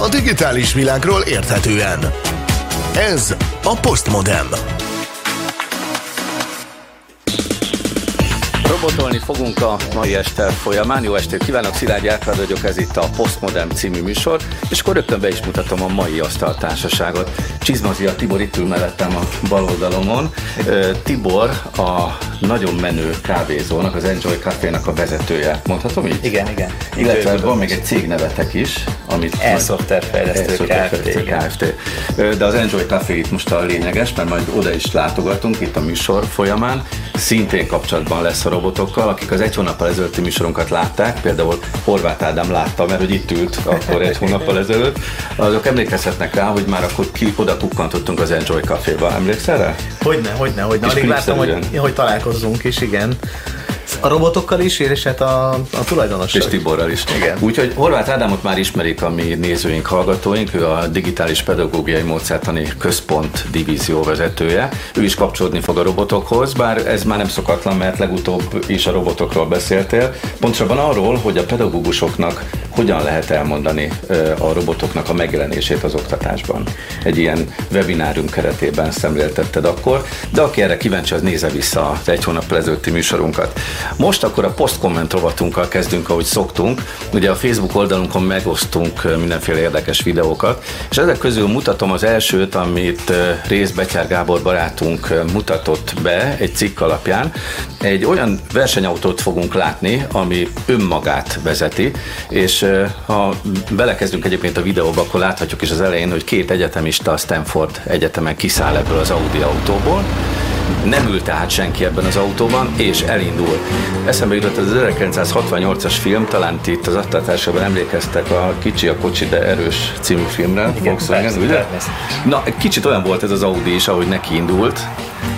a digitális világról érthetően. Ez a Postmodem. Robotolni fogunk a mai este folyamán. Jó estét kívánok, Szilágyi Árpád vagyok, ez itt a Postmodern című műsor, és akkor rögtön be is mutatom a mai asztaltársaságot. Csizmazia Tibor itt ül mellettem a bal oldalomon. Tibor a nagyon menő kávézónak, az Enjoy Café-nak a vezetője. Mondhatom így? Igen, igen. Illetve van még egy cégnevetek is, amit... E-Software Fejlesztő Kft. Kft. De az Enjoy Café itt most a lényeges, mert majd oda is látogatunk itt a műsor folyamán. Szintén kapcsolatban lesz a robotokkal, akik az egy hónappal ezelőtti műsorunkat látták, például Horváth Ádám látta, mert hogy itt ült akkor egy hónappal ezelőtt, azok emlékezhetnek rá, hogy már akkor ki oda kukkantottunk az Enjoy Café-ba. Emlékszel rá? Hogyne, hogyne, hogyne. Alig vártam, hogy, hogy találkozzunk is, igen. A robotokkal is, és hát a, a tulajdonossal. És Tiborral is. Igen. Úgyhogy Horváth Ádámot már ismerik a mi nézőink, hallgatóink, ő a Digitális Pedagógiai Módszertani Központ divízió vezetője. Ő is kapcsolódni fog a robotokhoz, bár ez már nem szokatlan, mert legutóbb is a robotokról beszéltél. Pontosabban arról, hogy a pedagógusoknak hogyan lehet elmondani a robotoknak a megjelenését az oktatásban. Egy ilyen webinárunk keretében szemléltetted akkor, de aki erre kíváncsi, az nézze vissza az egy hónap ezelőtti műsorunkat. Most akkor a posztkomment rovatunkkal kezdünk, ahogy szoktunk. Ugye a Facebook oldalunkon megosztunk mindenféle érdekes videókat, és ezek közül mutatom az elsőt, amit Rész Betyár Gábor barátunk mutatott be egy cikk alapján. Egy olyan versenyautót fogunk látni, ami önmagát vezeti, és ha belekezdünk egyébként a videóba, akkor láthatjuk is az elején, hogy két egyetemista a Stanford Egyetemen kiszáll ebből az Audi autóból, nem ült tehát senki ebben az autóban, és elindul. Eszembe jutott az 1968-as film, talán ti itt az attatársában emlékeztek a Kicsi a kocsi, de erős című filmre. Igen, Volkswagen, persze, ugye? Na, kicsit olyan volt ez az Audi is, ahogy neki indult,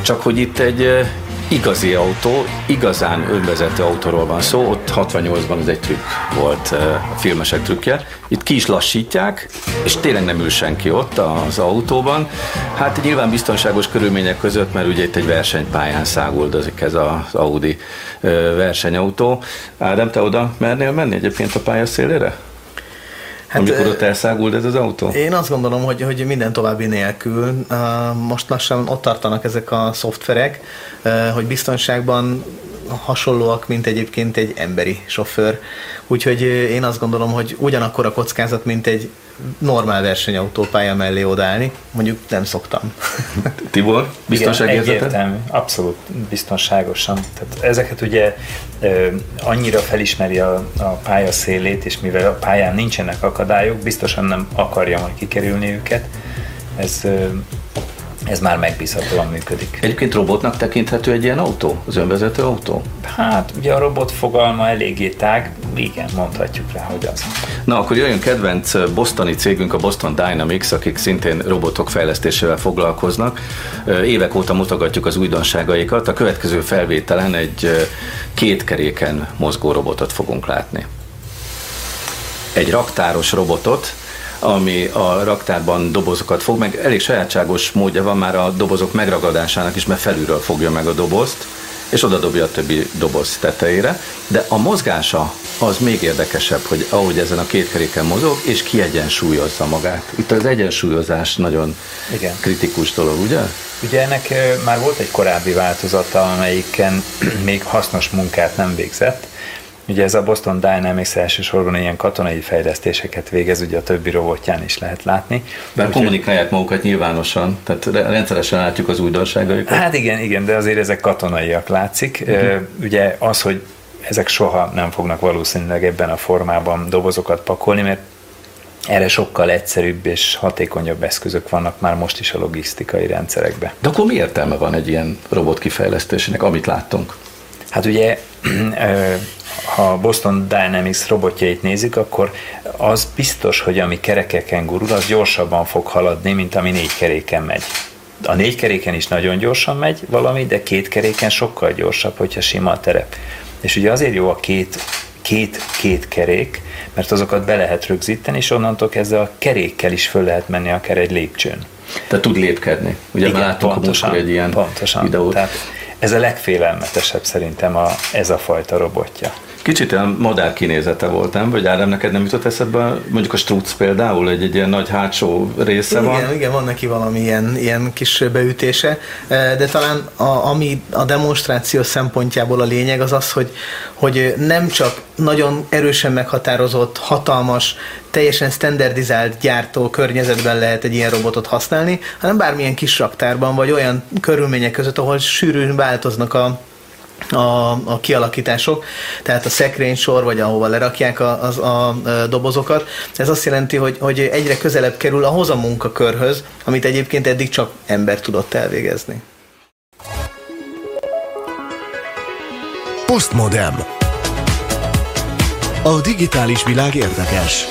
csak hogy itt egy igazi autó, igazán önvezető autóról van szó, ott 68-ban ez egy trükk volt, a filmesek trükkje. Itt ki is lassítják, és tényleg nem ül senki ott az autóban. Hát nyilván biztonságos körülmények között, mert ugye itt egy versenypályán száguldozik ez az Audi versenyautó. Ádám, te oda mernél menni egyébként a pálya? Hát, amikor ott elszágult ez az autó? Én azt gondolom, hogy, hogy minden további nélkül most lassan ott tartanak ezek a szoftverek, hogy biztonságban hasonlóak, mint egyébként egy emberi sofőr. Úgyhogy én azt gondolom, hogy ugyanakkor a kockázat, mint egy normál versenyautópálya mellé odállni. Mondjuk nem szoktam. Tibor, biztonságérzeted? Egyértelmű, abszolút biztonságosan. Tehát ezeket ugye annyira felismeri a, a pálya szélét, és mivel a pályán nincsenek akadályok, biztosan nem akarja majd kikerülni őket. Ez ez már megbízhatóan működik. Egyébként robotnak tekinthető egy ilyen autó? Az önvezető autó? Hát, ugye a robot fogalma eléggé tág, igen, mondhatjuk rá, hogy az. Na, akkor jöjjön kedvenc bostoni cégünk, a Boston Dynamics, akik szintén robotok fejlesztésével foglalkoznak. Évek óta mutogatjuk az újdonságaikat. A következő felvételen egy két keréken mozgó robotot fogunk látni. Egy raktáros robotot, ami a raktárban dobozokat fog, meg elég sajátságos módja van már a dobozok megragadásának is, mert felülről fogja meg a dobozt, és oda dobja a többi doboz tetejére, de a mozgása az még érdekesebb, hogy ahogy ezen a két keréken mozog, és kiegyensúlyozza magát. Itt az egyensúlyozás nagyon Igen. kritikus dolog, ugye? Ugye ennek már volt egy korábbi változata, amelyiken még hasznos munkát nem végzett, Ugye ez a Boston Dynamics elsősorban ilyen katonai fejlesztéseket végez, ugye a többi robotján is lehet látni. De Úgy, kommunikálják magukat nyilvánosan, tehát rendszeresen látjuk az újdonságaikat. Hát igen, igen, de azért ezek katonaiak látszik. Uh-huh. Ugye az, hogy ezek soha nem fognak valószínűleg ebben a formában dobozokat pakolni, mert erre sokkal egyszerűbb és hatékonyabb eszközök vannak már most is a logisztikai rendszerekben. De akkor mi értelme van egy ilyen robot kifejlesztésének, amit láttunk? Hát ugye ha Boston Dynamics robotjait nézik, akkor az biztos, hogy ami kerekeken gurul, az gyorsabban fog haladni, mint ami négy keréken megy. A négy keréken is nagyon gyorsan megy valami, de két keréken sokkal gyorsabb, hogyha sima a terep. És ugye azért jó a két, két, két kerék, mert azokat be lehet rögzíteni, és onnantól kezdve a kerékkel is föl lehet menni akár egy lépcsőn. Tehát tud lépkedni. Ugye Igen, már láttuk pontosan, a egy ilyen pontosan. videót. Tehát ez a legfélelmetesebb szerintem a, ez a fajta robotja. Kicsit olyan modern kinézete volt, nem? Vagy Ádám, neked nem jutott eszedbe mondjuk a Strutz például, egy, egy ilyen nagy hátsó része igen, van? Igen, igen, van neki valami ilyen, ilyen kis beütése, de talán a, ami a demonstráció szempontjából a lényeg az az, hogy, hogy nem csak nagyon erősen meghatározott, hatalmas, teljesen standardizált gyártó környezetben lehet egy ilyen robotot használni, hanem bármilyen kis raktárban, vagy olyan körülmények között, ahol sűrűn változnak a, a, a kialakítások, tehát a szekrénysor, vagy ahova lerakják a, a, a dobozokat. Ez azt jelenti, hogy, hogy egyre közelebb kerül ahhoz a munkakörhöz, amit egyébként eddig csak ember tudott elvégezni. Postmodem. A digitális világ érdekes.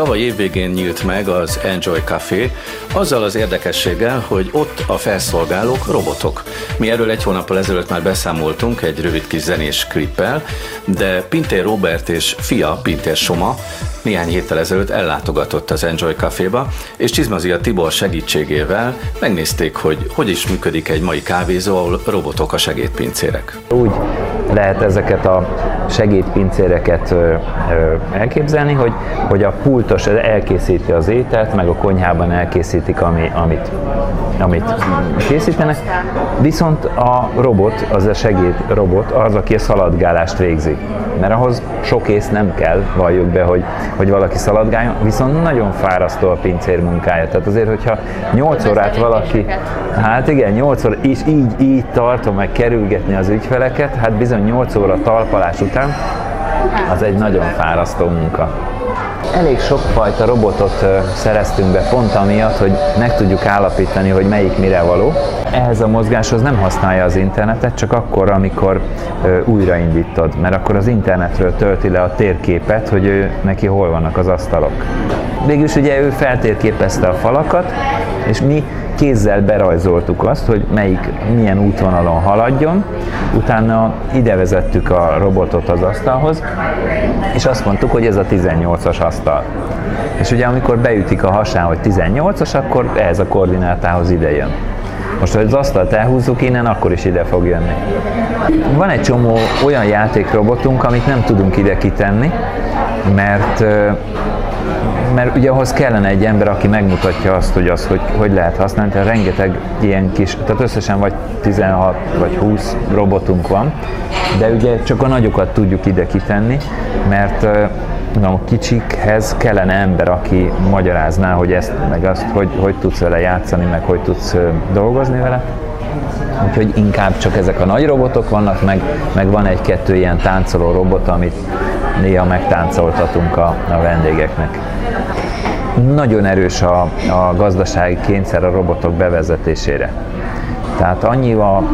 Tavaly évvégén nyílt meg az Enjoy Café, azzal az érdekességgel, hogy ott a felszolgálók robotok. Mi erről egy hónappal ezelőtt már beszámoltunk egy rövid kis zenés klippel, de Pintér Robert és fia Pintér Soma néhány héttel ezelőtt ellátogatott az Enjoy Caféba, és Csizmazia Tibor segítségével megnézték, hogy hogy is működik egy mai kávézó, ahol robotok a segédpincérek. Úgy lehet ezeket a segédpincéreket elképzelni, hogy, hogy a pultos elkészíti az ételt, meg a konyhában elkészítik, ami, amit, amit készítenek, viszont a robot, az a segédrobot, az, aki a szaladgálást végzi. Mert ahhoz sok ész nem kell, valljuk be, hogy, hogy valaki szaladgáljon, viszont nagyon fárasztó a pincér munkája. Tehát azért, hogyha 8 órát valaki, hát igen, 8 óra, és így, így tartom meg kerülgetni az ügyfeleket, hát bizony 8 óra talpalás után, az egy nagyon fárasztó munka. Elég sokfajta robotot szereztünk be pont amiatt, hogy meg tudjuk állapítani, hogy melyik mire való. Ehhez a mozgáshoz nem használja az internetet, csak akkor, amikor újraindítod, mert akkor az internetről tölti le a térképet, hogy ő, neki hol vannak az asztalok. Végülis ugye ő feltérképezte a falakat, és mi kézzel berajzoltuk azt, hogy melyik, milyen útvonalon haladjon, utána ide vezettük a robotot az asztalhoz, és azt mondtuk, hogy ez a 18-as asztal. És ugye amikor beütik a hasán, hogy 18-as, akkor ehhez a koordinátához ide jön. Most, ha az asztalt elhúzzuk innen, akkor is ide fog jönni. Van egy csomó olyan játékrobotunk, amit nem tudunk ide kitenni, mert mert ugye ahhoz kellene egy ember, aki megmutatja azt, hogy az, hogy, hogy lehet használni, tehát rengeteg ilyen kis, tehát összesen vagy 16 vagy 20 robotunk van, de ugye csak a nagyokat tudjuk ide kitenni, mert a kicsikhez kellene ember, aki magyarázná, hogy ezt, meg azt, hogy, hogy tudsz vele játszani, meg hogy tudsz dolgozni vele. Úgyhogy inkább csak ezek a nagy robotok vannak, meg, meg van egy-kettő ilyen táncoló robot, amit néha megtáncoltatunk a, a vendégeknek. Nagyon erős a, a gazdasági kényszer a robotok bevezetésére. Tehát annyival,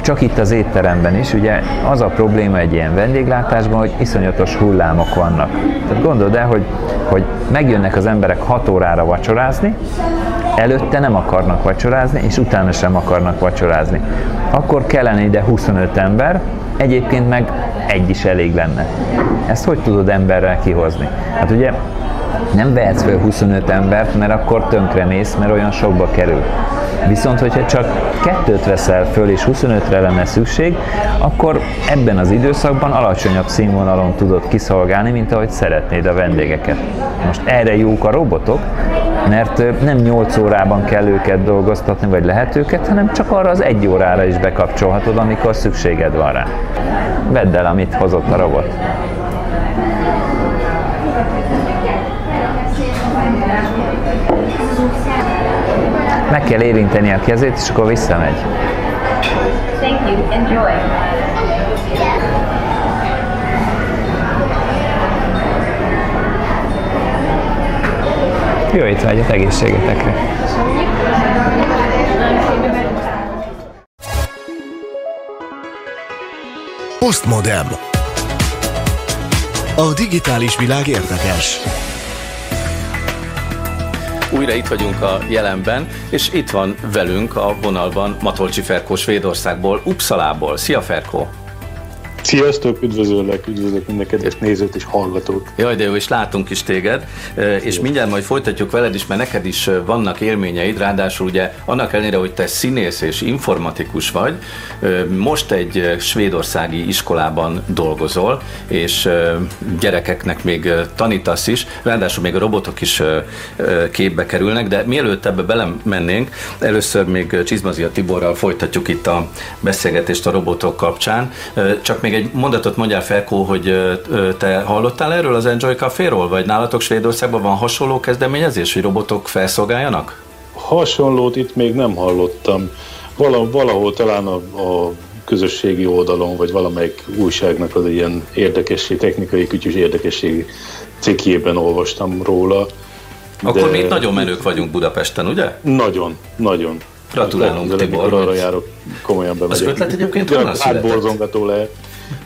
csak itt az étteremben is, ugye az a probléma egy ilyen vendéglátásban, hogy iszonyatos hullámok vannak. Tehát gondold el, hogy, hogy megjönnek az emberek 6 órára vacsorázni, előtte nem akarnak vacsorázni, és utána sem akarnak vacsorázni. Akkor kellene ide 25 ember, egyébként meg egy is elég lenne. Ezt hogy tudod emberrel kihozni? Hát ugye nem vehetsz fel 25 embert, mert akkor tönkre mész, mert olyan sokba kerül. Viszont, hogyha csak kettőt veszel föl, és 25-re lenne szükség, akkor ebben az időszakban alacsonyabb színvonalon tudod kiszolgálni, mint ahogy szeretnéd a vendégeket. Most erre jók a robotok, mert nem 8 órában kell őket dolgoztatni, vagy lehet őket, hanem csak arra az egy órára is bekapcsolhatod, amikor szükséged van rá. Vedd el, amit hozott a robot. Meg kell érinteni a kezét, és akkor visszamegy. Thank you. Enjoy. Jó étvágyat egészségetekre! Postmodem. A digitális világ érdekes. Újra itt vagyunk a jelenben, és itt van velünk a vonalban Matolcsi Ferkó Svédországból, Uppsalából. Szia Ferkó! Sziasztok, üdvözöllek, üdvözlök minden kedves nézőt és hallgatót. Jaj, de jó, és látunk is téged, és mindjárt majd folytatjuk veled is, mert neked is vannak élményeid, ráadásul ugye annak ellenére, hogy te színész és informatikus vagy, most egy svédországi iskolában dolgozol, és gyerekeknek még tanítasz is, ráadásul még a robotok is képbe kerülnek, de mielőtt ebbe belemennénk, először még Csizmazia Tiborral folytatjuk itt a beszélgetést a robotok kapcsán, csak még egy mondatot mondjál Felkó, hogy te hallottál erről az Enjoy Café-ról, vagy nálatok Svédországban van hasonló kezdeményezés, hogy robotok felszolgáljanak? Hasonlót itt még nem hallottam. Val- valahol talán a, a közösségi oldalon, vagy valamelyik újságnak az ilyen érdekesség, technikai kütyűs érdekesség cikkében olvastam róla. Akkor mi itt nagyon menők vagyunk Budapesten, ugye? Nagyon, nagyon. Gratulálunk, Tibor. Arra járok, komolyan bemegyek. Az ötlet egyébként honnan született? Átborzongató lehet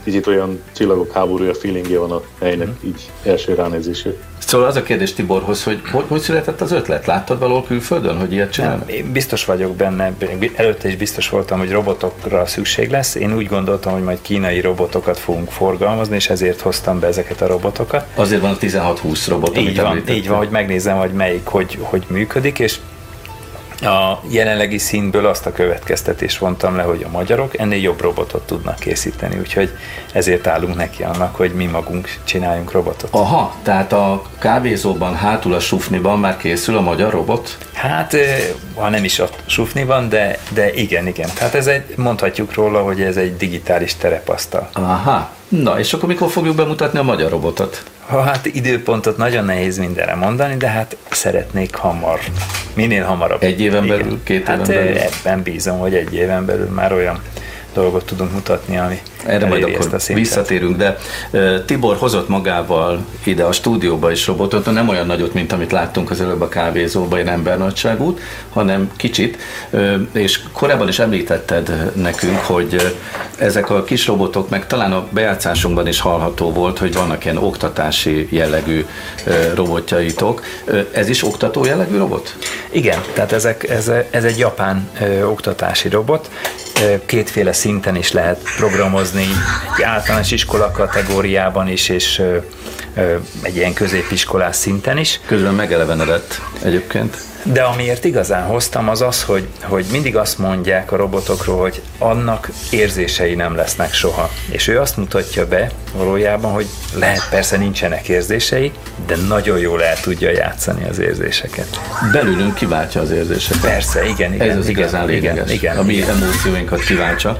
kicsit olyan csillagok háborúja feelingje van a helynek, így első ránézésre. Szóval az a kérdés Tiborhoz, hogy hogy, hogy született az ötlet? Láttad valahol külföldön, hogy ilyet csinálnak? Én biztos vagyok benne, előtte is biztos voltam, hogy robotokra szükség lesz. Én úgy gondoltam, hogy majd kínai robotokat fogunk forgalmazni, és ezért hoztam be ezeket a robotokat. Azért van a 16-20 robot, így van, így van, hogy megnézem, hogy melyik hogy, hogy működik, és a jelenlegi színből azt a következtetést vontam le, hogy a magyarok ennél jobb robotot tudnak készíteni, úgyhogy ezért állunk neki annak, hogy mi magunk csináljunk robotot. Aha, tehát a kávézóban hátul a sufniban már készül a magyar robot? Hát, ha nem is a sufniban, de, de igen, igen. Tehát ez egy, mondhatjuk róla, hogy ez egy digitális terepasztal. Aha, na és akkor mikor fogjuk bemutatni a magyar robotot? Hát időpontot nagyon nehéz mindenre mondani, de hát szeretnék hamar, minél hamarabb. Egy éven belül, Igen. két éven hát belül? ebben bízom, hogy egy éven belül már olyan dolgot tudunk mutatni, ami erre majd akkor a visszatérünk, de Tibor hozott magával ide a stúdióba is robotot, nem olyan nagyot, mint amit láttunk az előbb a kávézóban, egy embernagyságút, hanem kicsit, és korábban is említetted nekünk, hogy ezek a kis robotok, meg talán a bejátszásunkban is hallható volt, hogy vannak ilyen oktatási jellegű robotjaitok. Ez is oktató jellegű robot? Igen, tehát ezek, ez, ez egy japán ö, oktatási robot, kétféle szinten is lehet programozni, egy általános iskola kategóriában is, és egy ilyen középiskolás szinten is. Közben megelevenedett egyébként. De amiért igazán hoztam, az az, hogy, hogy mindig azt mondják a robotokról, hogy annak érzései nem lesznek soha. És ő azt mutatja be valójában, hogy lehet persze nincsenek érzései, de nagyon jól el tudja játszani az érzéseket. Belülünk kiváltja az érzéseket. Persze, igen, igen. Ez az igen, igazán lényeges. Igen, igen, a mi igen. emócióinkat kiváltsa.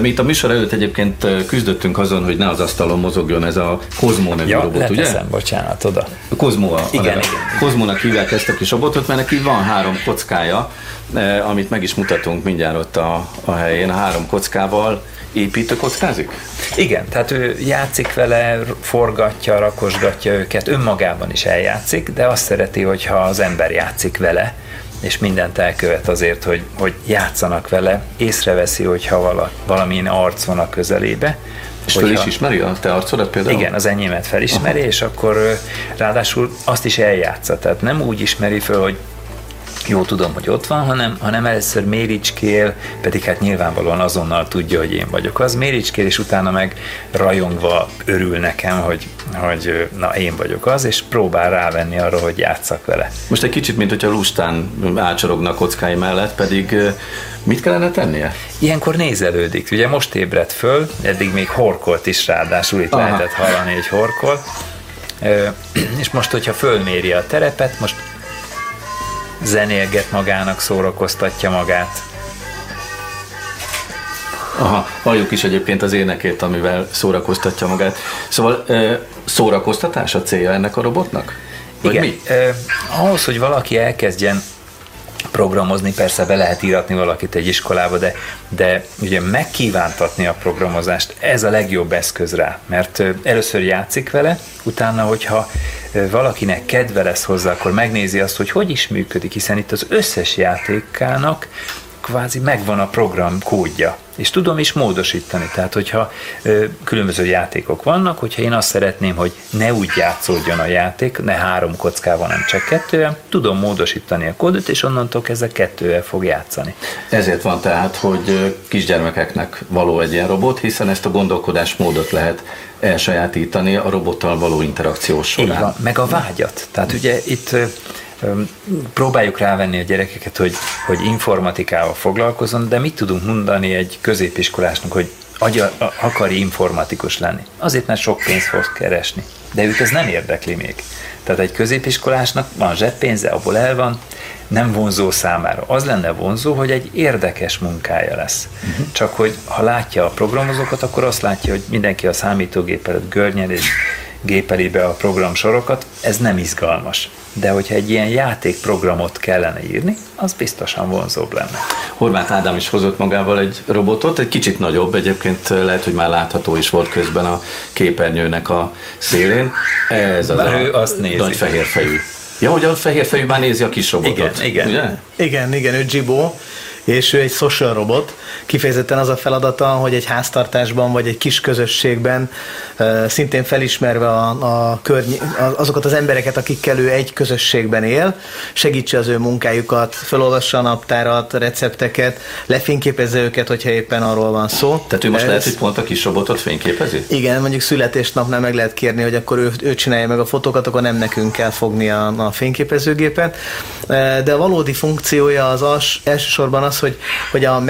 Mi itt a műsor előtt egyébként küzdöttünk azon, hogy ne az asztalon mozogjon ez a Kozmó nevű ja, robot, ugye? bocsánat, oda. Kozmó a, igen, igen. Kozmónak hívják ezt a kis robotot, mert neki van három kockája, eh, amit meg is mutatunk mindjárt ott a, a helyén. A három kockával építő kockázik? Igen, tehát ő játszik vele, forgatja, rakosgatja őket, önmagában is eljátszik, de azt szereti, hogyha az ember játszik vele, és mindent elkövet azért, hogy, hogy játszanak vele, észreveszi, hogyha vala, valamilyen arc van a közelébe, és fel is ismeri a te arcodat például? Igen, az enyémet felismeri, Aha. és akkor ráadásul azt is eljátsza. Tehát nem úgy ismeri föl, hogy jó tudom, hogy ott van, hanem, hanem először méricskél, pedig hát nyilvánvalóan azonnal tudja, hogy én vagyok az. Méricskél, és utána meg rajongva örül nekem, hogy, hogy na én vagyok az, és próbál rávenni arra, hogy játszak vele. Most egy kicsit, mint hogyha lustán ácsorogna a kockái mellett, pedig mit kellene tennie? Ilyenkor nézelődik. Ugye most ébredt föl, eddig még horkolt is ráadásul, itt Aha. lehetett hallani egy horkol. És most, hogyha fölméri a terepet, most zenélget magának, szórakoztatja magát. Aha, halljuk is egyébként az énekét, amivel szórakoztatja magát. Szóval szórakoztatás a célja ennek a robotnak? Vagy Igen. Mi? Eh, ahhoz, hogy valaki elkezdjen programozni, persze be lehet íratni valakit egy iskolába, de, de ugye megkívántatni a programozást, ez a legjobb eszköz rá, mert először játszik vele, utána, hogyha valakinek kedve lesz hozzá, akkor megnézi azt, hogy hogy is működik, hiszen itt az összes játékának kvázi megvan a program kódja, és tudom is módosítani. Tehát, hogyha ö, különböző játékok vannak, hogyha én azt szeretném, hogy ne úgy játszódjon a játék, ne három kockával, nem csak kettővel, tudom módosítani a kódot, és onnantól kezdve kettővel fog játszani. Ezért van tehát, hogy kisgyermekeknek való egy ilyen robot, hiszen ezt a gondolkodásmódot lehet elsajátítani a robottal való interakciós során. Így van, meg a vágyat. Tehát ugye itt próbáljuk rávenni a gyerekeket, hogy, hogy informatikával foglalkozon, de mit tudunk mondani egy középiskolásnak, hogy agya, akar informatikus lenni? Azért, mert sok pénzt fog keresni. De őt ez nem érdekli még. Tehát egy középiskolásnak van zseppénze, abból el van, nem vonzó számára. Az lenne vonzó, hogy egy érdekes munkája lesz. Uh-huh. Csak hogy ha látja a programozókat, akkor azt látja, hogy mindenki a számítógép előtt görnyed és gépeli be a programsorokat, ez nem izgalmas. De hogyha egy ilyen játékprogramot kellene írni, az biztosan vonzóbb lenne. Horváth Ádám is hozott magával egy robotot, egy kicsit nagyobb, egyébként lehet, hogy már látható is volt közben a képernyőnek a szélén. Ez az ő a azt nézi. nagy fehér fejű. Ja, hogy a fehér fejű már nézi a kis robotot. Igen, igen. Ugye? Igen, igen, ő Gibo és ő egy social robot. Kifejezetten az a feladata, hogy egy háztartásban vagy egy kis közösségben szintén felismerve a, a körny- azokat az embereket, akikkel ő egy közösségben él, segítse az ő munkájukat, felolvassa a naptárat, recepteket, lefényképezze őket, hogyha éppen arról van szó. Tehát ő most Ez... lehet, hogy pont a kis robotot fényképezi? Igen, mondjuk születésnapnál meg lehet kérni, hogy akkor ő, ő csinálja meg a fotókat, akkor nem nekünk kell fogni a, a fényképezőgépet. De a valódi funkciója az az, elsősorban az, hogy, hogy a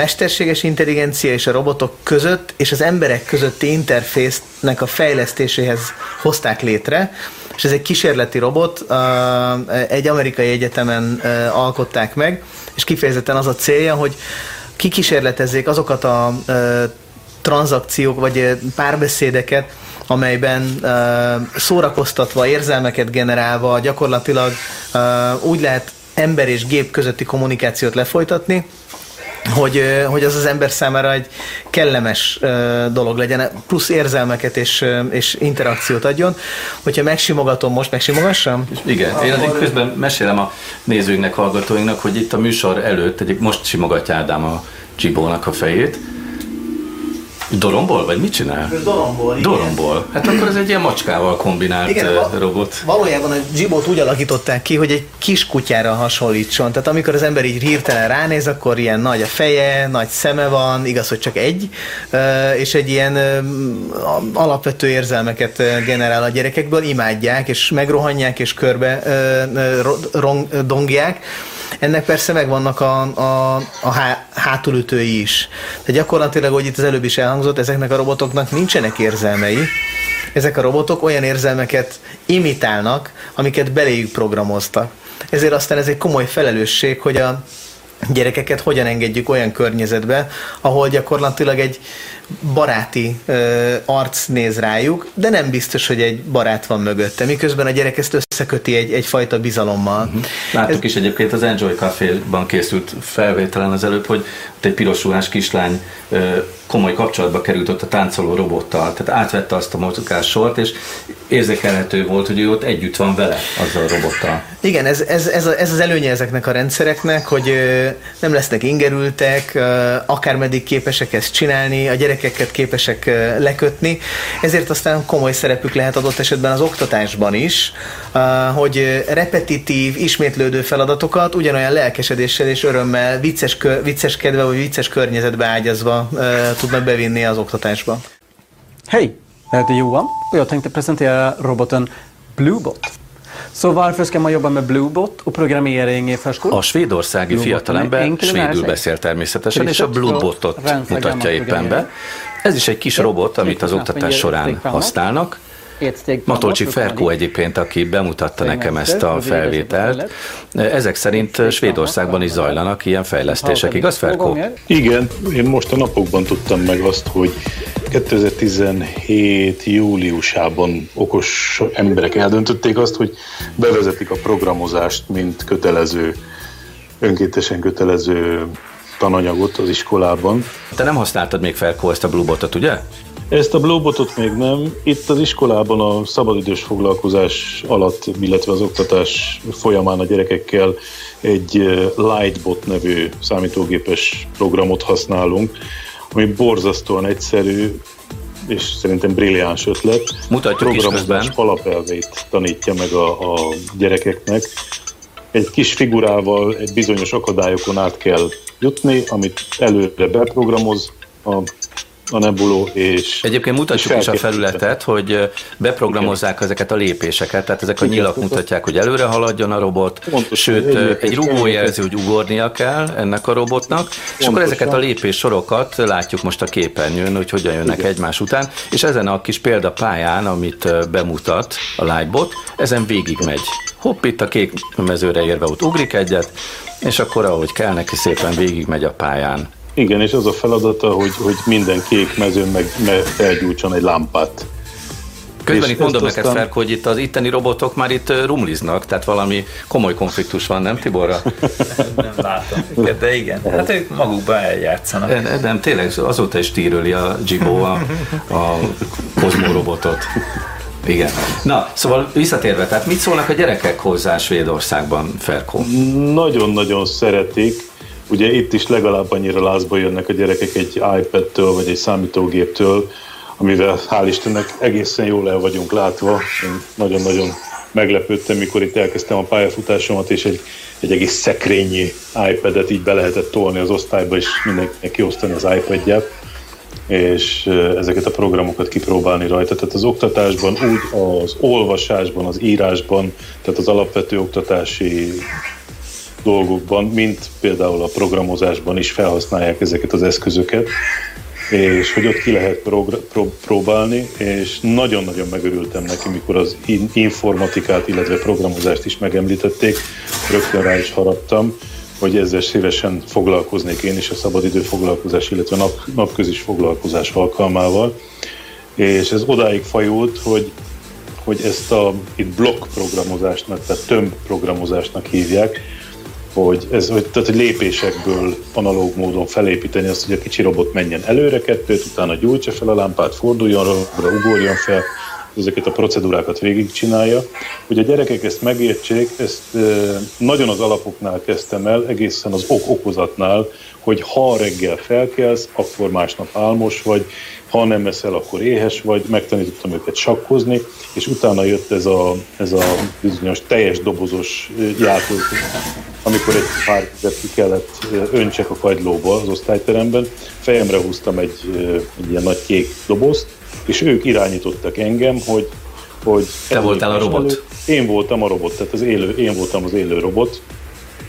mesterséges intelligencia és a robotok között és az emberek közötti interfésznek a fejlesztéséhez hozták létre, és ez egy kísérleti robot, egy amerikai egyetemen alkották meg, és kifejezetten az a célja, hogy kikísérletezzék azokat a tranzakciók vagy párbeszédeket, amelyben szórakoztatva, érzelmeket generálva gyakorlatilag úgy lehet ember és gép közötti kommunikációt lefolytatni, hogy, hogy az az ember számára egy kellemes dolog legyen, plusz érzelmeket és, és interakciót adjon. Hogyha megsimogatom, most megsimogassam? Igen, én azért közben mesélem a nézőinknek, hallgatóinknak, hogy itt a műsor előtt, egyik most simogatja Ádám a Csibónak a fejét, Doromból, vagy mit csinál? Doromból, igen. Doromból. Hát akkor ez egy ilyen macskával kombinált igen, robot. Valójában a Jibot úgy alakították ki, hogy egy kis kutyára hasonlítson. Tehát amikor az ember így hirtelen ránéz, akkor ilyen nagy a feje, nagy szeme van, igaz, hogy csak egy, és egy ilyen alapvető érzelmeket generál a gyerekekből, imádják, és megrohanják, és körbe dongják ennek persze megvannak a, a, a há, hátulütői is. De gyakorlatilag, hogy itt az előbb is elhangzott, ezeknek a robotoknak nincsenek érzelmei. Ezek a robotok olyan érzelmeket imitálnak, amiket beléjük programoztak. Ezért aztán ez egy komoly felelősség, hogy a gyerekeket hogyan engedjük olyan környezetbe, ahol gyakorlatilag egy baráti ö, arc néz rájuk, de nem biztos, hogy egy barát van mögötte, miközben a gyerek ezt összeköti egy, egyfajta bizalommal. Uh-huh. Láttuk Ez... is egyébként az Enjoy Café-ban készült felvételen az előbb, hogy ott egy piros ruhás kislány ö, komoly kapcsolatba került ott a táncoló robottal, tehát átvette azt a mozgás sort, és érzékelhető volt, hogy ő ott együtt van vele, azzal a robottal. Igen, ez, ez, ez, a, ez az előnye ezeknek a rendszereknek, hogy nem lesznek ingerültek, akármeddig képesek ezt csinálni, a gyerekeket képesek lekötni, ezért aztán komoly szerepük lehet adott esetben az oktatásban is, hogy repetitív, ismétlődő feladatokat ugyanolyan lelkesedéssel és örömmel, vicces, vicces kedve vagy vicces környezetbe ágyazva tudnak bevinni az oktatásba. Hej! Jag heter Johan och jag tänkte presentera roboten Bluebot. Så varför ska man jobba med Bluebot och programmering i förskolan? A svédországi fiatalember svédül beszél természetesen, és a Bluebotot mutatja éppen be. Ez is egy kis robot, amit az oktatás során használnak. Matolcsi Ferkó egyébként, aki bemutatta nekem ezt a felvételt, ezek szerint Svédországban is zajlanak ilyen fejlesztések, igaz Ferkó? Igen, én most a napokban tudtam meg azt, hogy 2017. júliusában okos emberek eldöntötték azt, hogy bevezetik a programozást, mint kötelező, önkéntesen kötelező tananyagot az iskolában. Te nem használtad még Ferkó ezt a Bluebotot, ugye? Ezt a Bluebotot még nem. Itt az iskolában a szabadidős foglalkozás alatt, illetve az oktatás folyamán a gyerekekkel egy Lightbot nevű számítógépes programot használunk, ami borzasztóan egyszerű, és szerintem brilliáns ötlet. Mutatjuk Programozás alapelveit tanítja meg a, a gyerekeknek. Egy kis figurával egy bizonyos akadályokon át kell jutni, amit előre beprogramoz a a Nebuló, és... Egyébként mutatjuk is a felületet, hogy beprogramozzák ezeket a lépéseket, tehát ezek a nyilak mutatják, hogy előre haladjon a robot, Pontosan, sőt, egy, egy rugójelző, hogy ugornia kell ennek a robotnak, Pontosan. és akkor ezeket a lépés sorokat látjuk most a képernyőn, hogy hogyan jönnek Igen. egymás után, és ezen a kis példapályán, amit bemutat a Lightbot, ezen végigmegy. Hopp, itt a kék mezőre érve ott ugrik egyet, és akkor ahogy kell, neki szépen végigmegy a pályán. Igen, és az a feladata, hogy, hogy minden kék mezőn meg, meg felgyújtson egy lámpát. Közben itt mondom neked, aztán... Ferk, hogy itt az itteni robotok már itt rumliznak, tehát valami komoly konfliktus van, nem Tiborra? nem látom őket, de igen. Hát ők magukban eljátszanak. Nem, nem tényleg azóta is tíröli a Gibo a, a Cosmo robotot. Igen. Na, szóval visszatérve, tehát mit szólnak a gyerekek hozzá Svédországban, Ferko? Nagyon-nagyon szeretik Ugye itt is legalább annyira lázba jönnek a gyerekek egy iPad-től vagy egy számítógéptől, amivel hál' Istennek egészen jól el vagyunk látva. Én nagyon-nagyon meglepődtem, mikor itt elkezdtem a pályafutásomat, és egy, egy egész szekrényi iPad-et így be lehetett tolni az osztályba, és mindenkinek kiosztani az iPad-ját, és ezeket a programokat kipróbálni rajta. Tehát az oktatásban, úgy az olvasásban, az írásban, tehát az alapvető oktatási dolgokban, mint például a programozásban is felhasználják ezeket az eszközöket, és hogy ott ki lehet próbálni, és nagyon-nagyon megörültem neki, mikor az informatikát, illetve programozást is megemlítették, rögtön rá is haraptam, hogy ezzel szívesen foglalkoznék én is a szabadidő foglalkozás, illetve nap, napközis foglalkozás alkalmával. És ez odáig fajult, hogy, hogy ezt a itt blokk programozásnak, tehát tömb programozásnak hívják, hogy, ez, hogy, tehát, hogy lépésekből analóg módon felépíteni azt, hogy a kicsi robot menjen előre kettőt, utána gyújtsa fel a lámpát, forduljon rá, ugorjon fel, ezeket a procedúrákat végigcsinálja. Hogy a gyerekek ezt megértsék, ezt nagyon az alapoknál kezdtem el, egészen az ok-okozatnál, hogy ha reggel felkelsz, akkor másnap álmos vagy, ha nem eszel, akkor éhes vagy, megtanítottam őket sakkozni, és utána jött ez a, ez a bizonyos teljes dobozos játék, amikor egy pár ki kellett öntsek a kagylóba az osztályteremben, fejemre húztam egy, egy ilyen nagy kék dobozt, és ők irányítottak engem, hogy hogy Te voltál a robot? Elő, én voltam a robot, tehát az élő, én voltam az élő robot,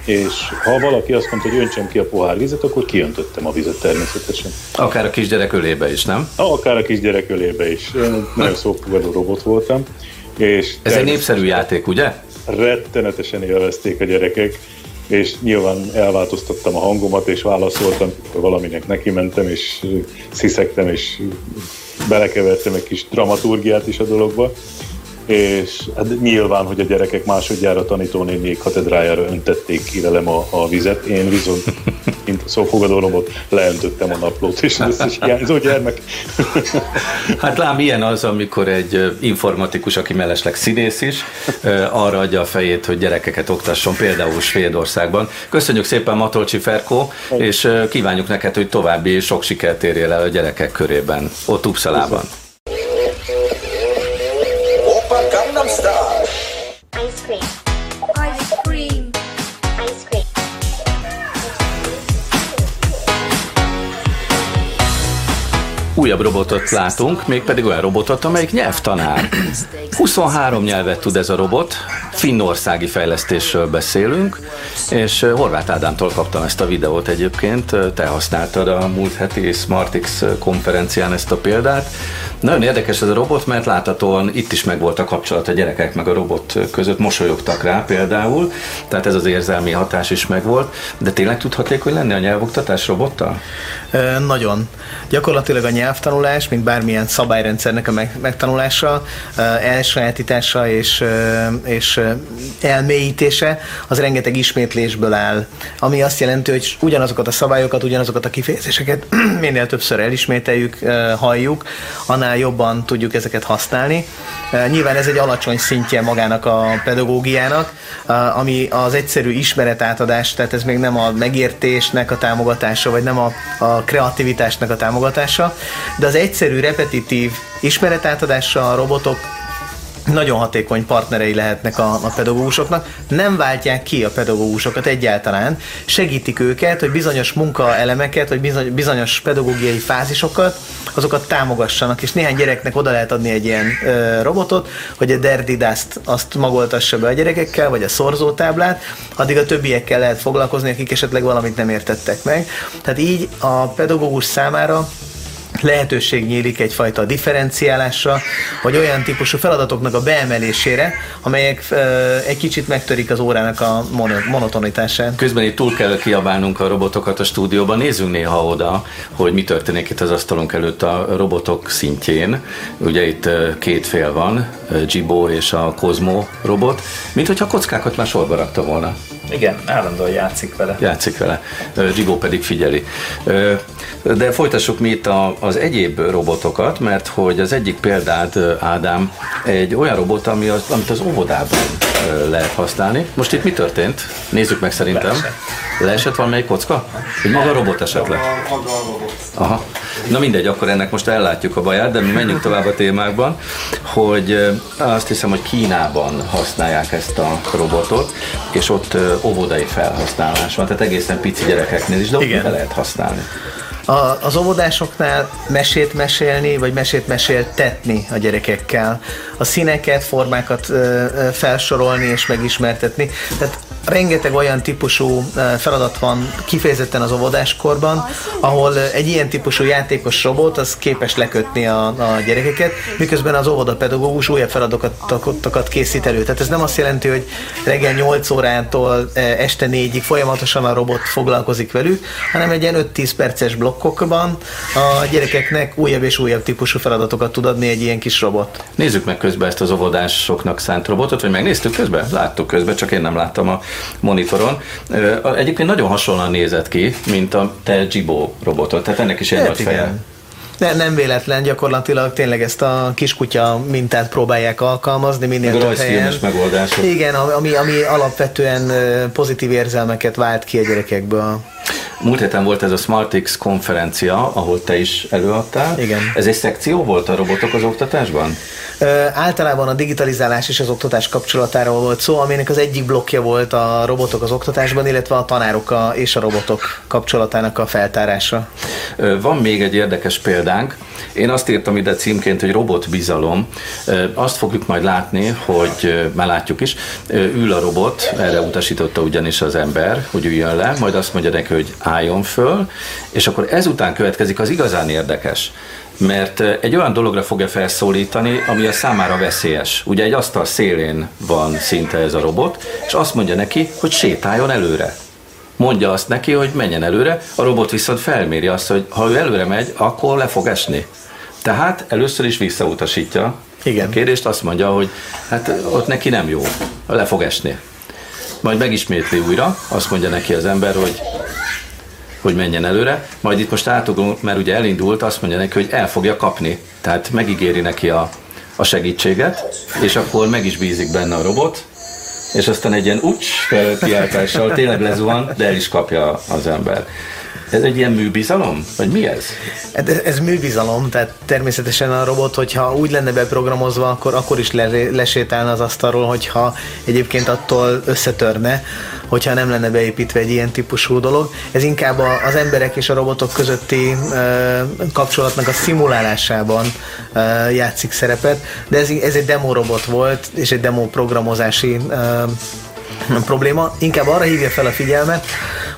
és ha valaki azt mondta, hogy öntsem ki a pohár vizet, akkor kiöntöttem a vizet természetesen. Akár a kisgyerek ölébe is, nem? Akár a kisgyerek ölébe is. Én nagyon szófogadó robot voltam. És Ez egy népszerű játék, ugye? Rettenetesen élvezték a gyerekek, és nyilván elváltoztattam a hangomat, és válaszoltam, valaminek neki mentem, és sziszegtem, és belekevertem egy kis dramaturgiát is a dologba és hát nyilván, hogy a gyerekek másodjára tanítónéniék katedrájára öntették ki velem a, a vizet, én viszont, mint a szófogadó robot, leöntöttem a naplót, és ez is hiányzó gyermek. hát lám, ilyen az, amikor egy informatikus, aki mellesleg színész is, arra adja a fejét, hogy gyerekeket oktasson, például Svédországban. Köszönjük szépen Matolcsi Ferkó, és kívánjuk neked, hogy további sok sikert érjél el a gyerekek körében, ott Uppsalában. Újabb robotot látunk, mégpedig olyan robotot, amelyik nyelvtanár. 23 nyelvet tud ez a robot, finnországi fejlesztésről beszélünk, és Horváth Ádámtól kaptam ezt a videót egyébként, te használtad a múlt heti Smartix konferencián ezt a példát, Nagyon érdekes ez a robot, mert láthatóan itt is megvolt a kapcsolat a gyerekek meg a robot között, mosolyogtak rá például, tehát ez az érzelmi hatás is megvolt, de tényleg tud hatékony lenni a nyelvoktatás robottal? Ö, nagyon. Gyakorlatilag a nyelvtanulás, mint bármilyen szabályrendszernek a meg, megtanulása, elsajátítása és, és elmélyítése, az rengeteg ismétlésből áll, ami azt jelenti, hogy ugyanazokat a szabályokat, ugyanazokat a kifejezéseket minél többször elismételjük, halljuk, annál jobban tudjuk ezeket használni. Nyilván ez egy alacsony szintje magának a pedagógiának, ami az egyszerű ismeretátadás, tehát ez még nem a megértésnek a támogatása, vagy nem a, a kreativitásnak a támogatása, de az egyszerű, repetitív ismeretátadása a robotok nagyon hatékony partnerei lehetnek a, a pedagógusoknak, nem váltják ki a pedagógusokat egyáltalán, segítik őket, hogy bizonyos munkaelemeket, vagy bizonyos pedagógiai fázisokat, azokat támogassanak, és néhány gyereknek oda lehet adni egy ilyen ö, robotot, hogy a derdidászt azt magoltassa be a gyerekekkel, vagy a szorzótáblát, addig a többiekkel lehet foglalkozni, akik esetleg valamit nem értettek meg. Tehát így a pedagógus számára lehetőség nyílik egyfajta differenciálásra, vagy olyan típusú feladatoknak a beemelésére, amelyek egy kicsit megtörik az órának a monotonitását. Közben itt túl kell kiabálnunk a robotokat a stúdióban, nézzünk néha oda, hogy mi történik itt az asztalunk előtt a robotok szintjén. Ugye itt két fél van, Gibo és a Cosmo robot, mint hogyha kockákat már sorba rakta volna. Igen, állandóan játszik vele. Játszik vele. Gigo pedig figyeli. De folytassuk mi itt az egyéb robotokat, mert hogy az egyik példád, Ádám, egy olyan robot, ami az, amit az óvodában lehet használni. Most itt mi történt? Nézzük meg szerintem. Leesett, Leesett valamelyik kocka? Hogy maga a robot esetleg? Maga a robot. Aha. Na mindegy, akkor ennek most ellátjuk a baját, de mi menjünk tovább a témákban, hogy azt hiszem, hogy Kínában használják ezt a robotot, és ott óvodai felhasználás van, tehát egészen pici gyerekeknél is, de ott lehet használni. A, az óvodásoknál mesét mesélni, vagy mesét meséltetni a gyerekekkel. A színeket, formákat ö, felsorolni és megismertetni. Tehát rengeteg olyan típusú feladat van kifejezetten az óvodáskorban, ahol egy ilyen típusú játékos robot az képes lekötni a, a gyerekeket, miközben az óvodapedagógus újabb feladatokat készít elő. Tehát ez nem azt jelenti, hogy reggel 8 órától este 4-ig folyamatosan a robot foglalkozik velük, hanem egy ilyen 5-10 perces blokkokban a gyerekeknek újabb és újabb típusú feladatokat tud adni egy ilyen kis robot. Nézzük meg közben ezt az óvodásoknak szánt robotot, vagy megnéztük közben? Láttuk közben, csak én nem láttam a monitoron. Egyébként nagyon hasonlóan nézett ki, mint a te Jibo robotot, tehát ennek is egy hát nagy feje. Ne, nem véletlen, gyakorlatilag tényleg ezt a kiskutya mintát próbálják alkalmazni minél több helyen. megoldások. Igen, ami, ami alapvetően pozitív érzelmeket vált ki a gyerekekből. Múlt héten volt ez a SmartX konferencia, ahol te is előadtál. Igen. Ez egy szekció volt a robotok az oktatásban? Ö, általában a digitalizálás és az oktatás kapcsolatáról volt szó, aminek az egyik blokja volt a robotok az oktatásban, illetve a tanárok a, és a robotok kapcsolatának a feltárása. Ö, van még egy érdekes példánk. Én azt írtam ide címként, hogy robotbizalom. Ö, azt fogjuk majd látni, hogy már látjuk is, ül a robot, erre utasította ugyanis az ember, hogy üljön le, majd azt mondja neki, hogy álljon föl, és akkor ezután következik az igazán érdekes mert egy olyan dologra fogja felszólítani, ami a számára veszélyes. Ugye egy asztal szélén van szinte ez a robot, és azt mondja neki, hogy sétáljon előre. Mondja azt neki, hogy menjen előre, a robot viszont felméri azt, hogy ha ő előre megy, akkor le fog esni. Tehát először is visszautasítja Igen. a kérdést, azt mondja, hogy hát ott neki nem jó, le fog esni. Majd megismétli újra, azt mondja neki az ember, hogy hogy menjen előre, majd itt most átugrunk, mert ugye elindult, azt mondja neki, hogy el fogja kapni, tehát megígéri neki a, a segítséget, és akkor meg is bízik benne a robot, és aztán egy ilyen ucs kiáltással tényleg lezuhan, de el is kapja az ember. Ez egy ilyen műbizalom? Vagy mi ez? Ez, ez műbizalom, tehát természetesen a robot, hogyha úgy lenne beprogramozva, akkor akkor is lesétálna az asztalról, hogyha egyébként attól összetörne hogyha nem lenne beépítve egy ilyen típusú dolog. Ez inkább az emberek és a robotok közötti kapcsolatnak a szimulálásában játszik szerepet, de ez, ez egy demo robot volt, és egy demo programozási probléma. Inkább arra hívja fel a figyelmet,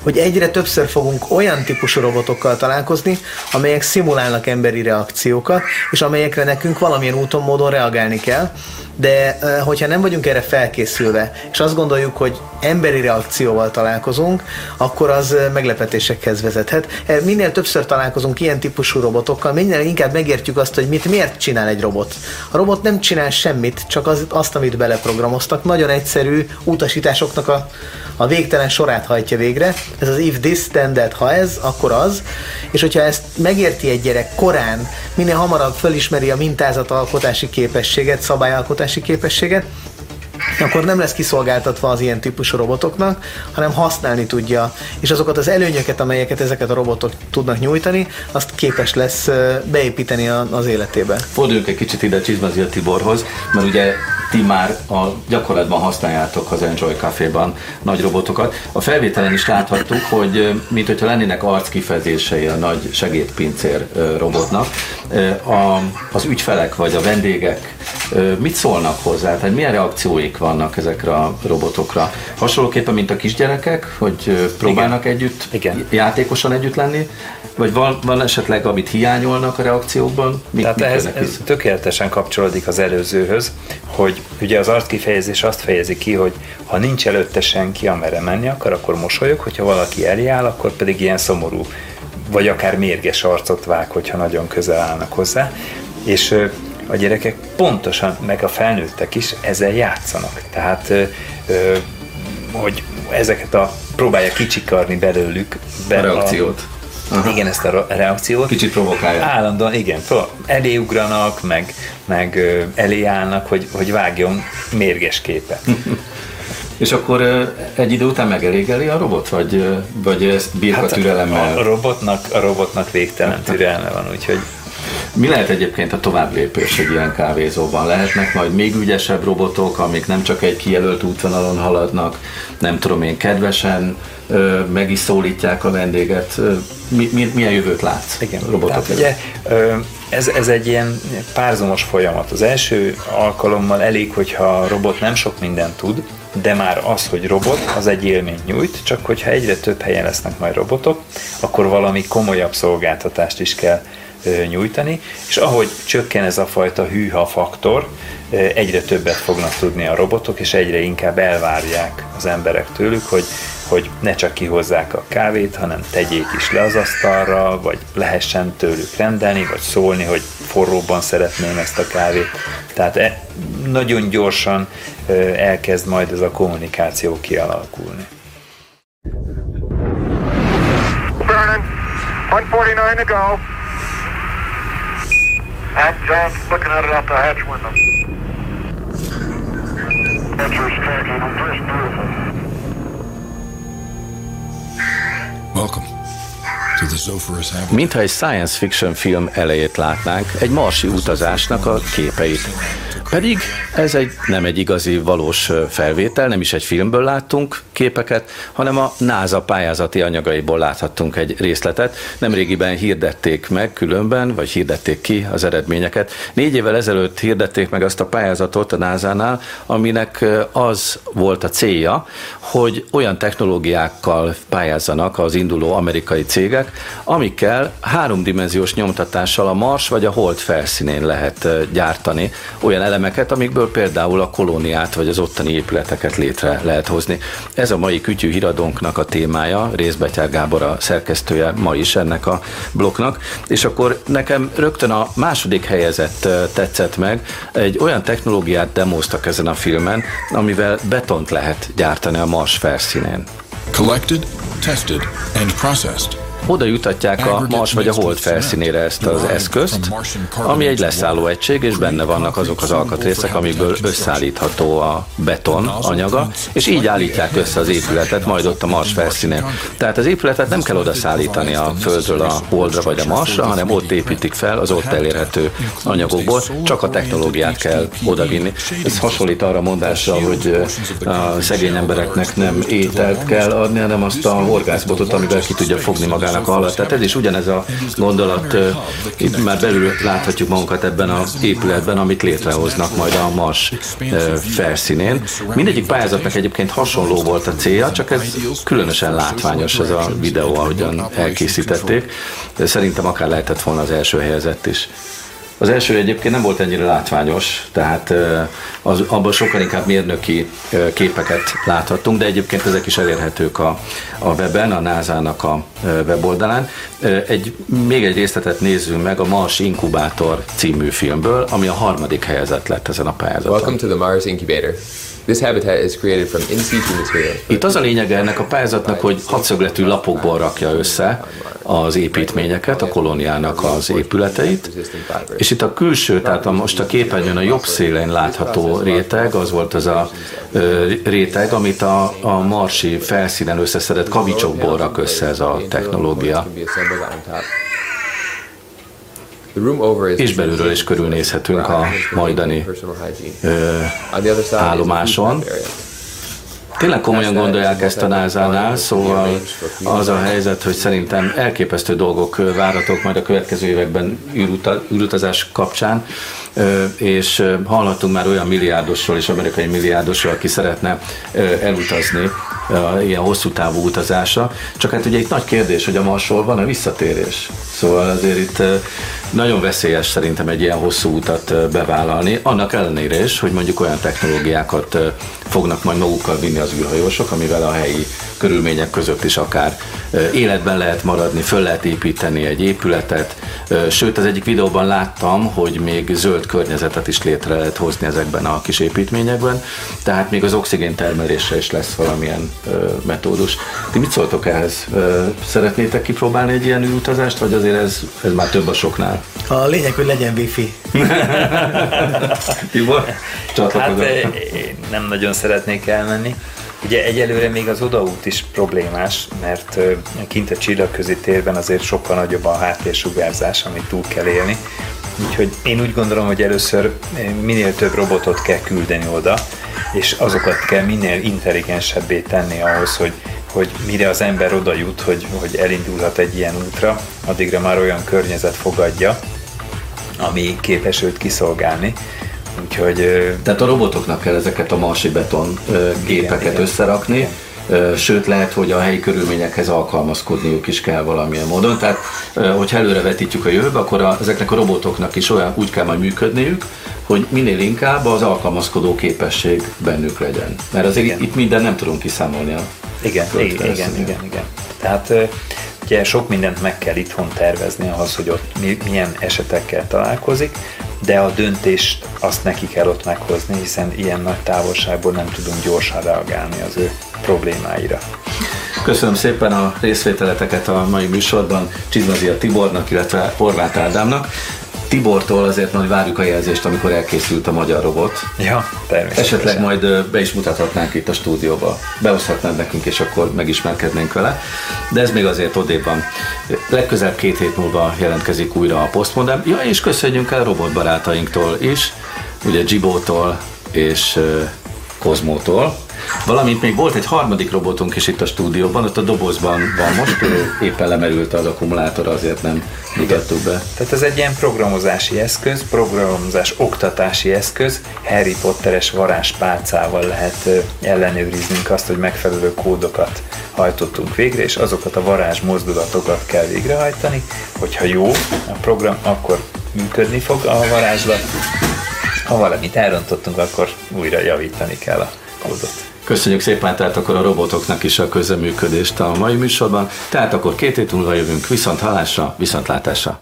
hogy egyre többször fogunk olyan típusú robotokkal találkozni, amelyek szimulálnak emberi reakciókat, és amelyekre nekünk valamilyen úton, módon reagálni kell, de hogyha nem vagyunk erre felkészülve, és azt gondoljuk, hogy emberi reakcióval találkozunk, akkor az meglepetésekhez vezethet. Minél többször találkozunk ilyen típusú robotokkal, minél inkább megértjük azt, hogy mit miért csinál egy robot. A robot nem csinál semmit, csak az, azt, amit beleprogramoztak. Nagyon egyszerű utasításoknak a, a végtelen sorát hajtja végre. Ez az if this, then that, ha ez, akkor az. És hogyha ezt megérti egy gyerek korán, minél hamarabb fölismeri a mintázatalkotási képességet, szabályalkotási képességet, akkor nem lesz kiszolgáltatva az ilyen típusú robotoknak, hanem használni tudja, és azokat az előnyöket, amelyeket ezeket a robotok tudnak nyújtani, azt képes lesz beépíteni az életébe. Forduljunk egy kicsit ide Csizmazi a Tiborhoz, mert ugye ti már a gyakorlatban használjátok az Enjoy Café-ban nagy robotokat. A felvételen is láthattuk, hogy mint hogyha lennének arckifejezései a nagy segédpincér robotnak. A, az ügyfelek vagy a vendégek mit szólnak hozzá? Tehát milyen reakcióik vannak ezekre a robotokra? Hasonlóképpen, mint a kisgyerekek, hogy próbálnak Igen. együtt, Igen. játékosan együtt lenni, vagy van, van esetleg, amit hiányolnak a reakciókban? Mi, Tehát ez, ez tökéletesen kapcsolódik az előzőhöz, hogy ugye az arckifejezés azt fejezi ki, hogy ha nincs előtte senki, amerre menni akar, akkor mosolyog, hogyha valaki elé áll, akkor pedig ilyen szomorú, vagy akár mérges arcot vág, hogyha nagyon közel állnak hozzá. És a gyerekek pontosan, meg a felnőttek is ezzel játszanak. Tehát, hogy ezeket a próbálja kicsikarni belőlük. Be a reakciót. Aha. Igen, ezt a reakciót. Kicsit provokálja. Állandóan, igen, eléugranak, meg, meg elé állnak, hogy, hogy vágjon mérges képet. És akkor egy idő után megelégeli a robot, vagy, vagy ezt birka hát türelemmel? A robotnak, a robotnak végtelen türelme van, úgyhogy mi lehet egyébként a tovább lépés egy ilyen kávézóban? Lehetnek majd még ügyesebb robotok, amik nem csak egy kijelölt útvonalon haladnak, nem tudom én, kedvesen ö, meg is szólítják a vendéget. Mi, mi, milyen jövőt látsz Igen, robotok ugye, ö, ez, ez egy ilyen párzomos folyamat. Az első alkalommal elég, hogyha a robot nem sok mindent tud, de már az, hogy robot, az egy élményt nyújt, csak hogyha egyre több helyen lesznek majd robotok, akkor valami komolyabb szolgáltatást is kell nyújtani, és ahogy csökken ez a fajta hűha faktor, egyre többet fognak tudni a robotok, és egyre inkább elvárják az emberek tőlük, hogy, hogy ne csak kihozzák a kávét, hanem tegyék is le az asztalra, vagy lehessen tőlük rendelni, vagy szólni, hogy forróban szeretném ezt a kávét. Tehát e, nagyon gyorsan elkezd majd ez a kommunikáció kialakulni. Vernon, 149 to go. I'm John, looking at it out the hatch window. Answer's tracking. First beautiful. Mintha egy science fiction film elejét látnánk, egy marsi utazásnak a képeit. Pedig ez egy nem egy igazi valós felvétel, nem is egy filmből láttunk képeket, hanem a NASA pályázati anyagaiból láthattunk egy részletet. Nemrégiben hirdették meg különben, vagy hirdették ki az eredményeket. Négy évvel ezelőtt hirdették meg azt a pályázatot a NASA-nál, aminek az volt a célja, hogy olyan technológiákkal pályázzanak az induló amerikai cégek, amikkel háromdimenziós nyomtatással a Mars vagy a Hold felszínén lehet gyártani olyan elemeket, amikből például a kolóniát vagy az ottani épületeket létre lehet hozni. Ez a mai kütyű híradónknak a témája, Részbetyár Gábor a szerkesztője ma is ennek a blokknak, és akkor nekem rögtön a második helyezett tetszett meg, egy olyan technológiát demoztak ezen a filmen, amivel betont lehet gyártani a Mars felszínén. Collected, tested and processed oda jutatják a Mars vagy a Hold felszínére ezt az eszközt, ami egy leszálló egység, és benne vannak azok az alkatrészek, amikből összeállítható a beton anyaga, és így állítják össze az épületet, majd ott a Mars felszínén. Tehát az épületet nem kell oda szállítani a Földről a Holdra vagy a Marsra, hanem ott építik fel az ott elérhető anyagokból, csak a technológiát kell odavinni. Ez hasonlít arra mondásra, hogy a szegény embereknek nem ételt kell adni, hanem azt a horgászbotot, amivel ki tudja fogni magát munkának a. Tehát ez is ugyanez a gondolat, itt már belül láthatjuk magunkat ebben az épületben, amit létrehoznak majd a Mars felszínén. Mindegyik pályázatnak egyébként hasonló volt a célja, csak ez különösen látványos ez a videó, ahogyan elkészítették. Szerintem akár lehetett volna az első helyezett is. Az első egyébként nem volt ennyire látványos, tehát az, abban sokkal inkább mérnöki képeket láthattunk, de egyébként ezek is elérhetők a, a weben, a NASA-nak a weboldalán. Egy, még egy részletet nézzünk meg a Mars Inkubátor című filmből, ami a harmadik helyezett lett ezen a pályázaton. Welcome to the Mars Incubator. This habitat is created from in situ material. Itt az a lényege ennek a pályázatnak, hogy hatszögletű lapokból rakja össze az építményeket, a kolóniának az épületeit, és itt a külső, tehát a, most a képernyőn a jobb szélén látható réteg, az volt az a réteg, amit a, a marsi felszínen összeszedett kavicsokból rak össze ez a technológia. És belülről is körülnézhetünk a majdani ö, állomáson. Tényleg komolyan gondolják ezt a NASA-nál, szóval az a helyzet, hogy szerintem elképesztő dolgok várhatók majd a következő években űrutazás kapcsán, és hallhattunk már olyan milliárdosról és amerikai milliárdosról, aki szeretne elutazni ilyen hosszú távú utazásra. Csak hát ugye itt nagy kérdés, hogy a Marsról van a visszatérés. Szóval azért itt nagyon veszélyes szerintem egy ilyen hosszú utat bevállalni, annak ellenére is, hogy mondjuk olyan technológiákat fognak majd magukkal vinni az űrhajósok, amivel a helyi körülmények között is akár életben lehet maradni, föl lehet építeni egy épületet. Sőt, az egyik videóban láttam, hogy még zöld környezetet is létre lehet hozni ezekben a kis építményekben, tehát még az oxigén termelésre is lesz valamilyen metódus. Ti mit szóltok ehhez? Szeretnétek kipróbálni egy ilyen utazást, vagy azért ez, ez már több a soknál? A lényeg, hogy legyen wifi. Tibor, Hát én nem nagyon szeretnék elmenni. Ugye egyelőre még az odaút is problémás, mert kint a csillagközi térben azért sokkal nagyobb a háttérsugárzás, amit túl kell élni. Úgyhogy én úgy gondolom, hogy először minél több robotot kell küldeni oda, és azokat kell minél intelligensebbé tenni ahhoz, hogy, hogy mire az ember oda jut, hogy, hogy elindulhat egy ilyen útra, addigra már olyan környezet fogadja, ami képes őt kiszolgálni. Úgyhogy... Tehát a robotoknak kell ezeket a marsi beton gépeket igen, összerakni, igen sőt lehet, hogy a helyi körülményekhez alkalmazkodniuk is kell valamilyen módon. Tehát, hogyha előre vetítjük a jövőbe, akkor a, ezeknek a robotoknak is olyan úgy kell majd működniük, hogy minél inkább az alkalmazkodó képesség bennük legyen. Mert azért igen. itt minden nem tudunk kiszámolni a igen, igen, igen, igen, igen. Tehát ugye sok mindent meg kell itthon tervezni ahhoz, hogy ott milyen esetekkel találkozik, de a döntést azt neki kell ott meghozni, hiszen ilyen nagy távolságból nem tudunk gyorsan reagálni az ő problémáira. Köszönöm szépen a részvételeteket a mai műsorban Csizmazia Tibornak, illetve Horváth Ádámnak. Tibortól azért majd várjuk a jelzést, amikor elkészült a magyar robot. Ja, természetesen. Esetleg majd be is mutathatnánk itt a stúdióba. Behozhatnád nekünk, és akkor megismerkednénk vele. De ez még azért odébb van. Legközelebb két hét múlva jelentkezik újra a Postmodem. Ja, és köszönjünk el robotbarátainktól is, ugye Gibótól és Kozmótól. Valamint még volt egy harmadik robotunk is itt a stúdióban, ott a dobozban van most, éppen lemerült az akkumulátor, azért nem mutattuk be. Tehát ez egy ilyen programozási eszköz, programozás oktatási eszköz, Harry Potteres varázspálcával lehet ellenőriznünk azt, hogy megfelelő kódokat hajtottunk végre, és azokat a varázs mozdulatokat kell végrehajtani, hogyha jó a program, akkor működni fog a varázslat, ha valamit elrontottunk, akkor újra javítani kell a kódot. Köszönjük szépen tehát akkor a robotoknak is a közeműködést a mai műsorban. Tehát akkor két hét múlva jövünk viszont hallásra, viszont látásra.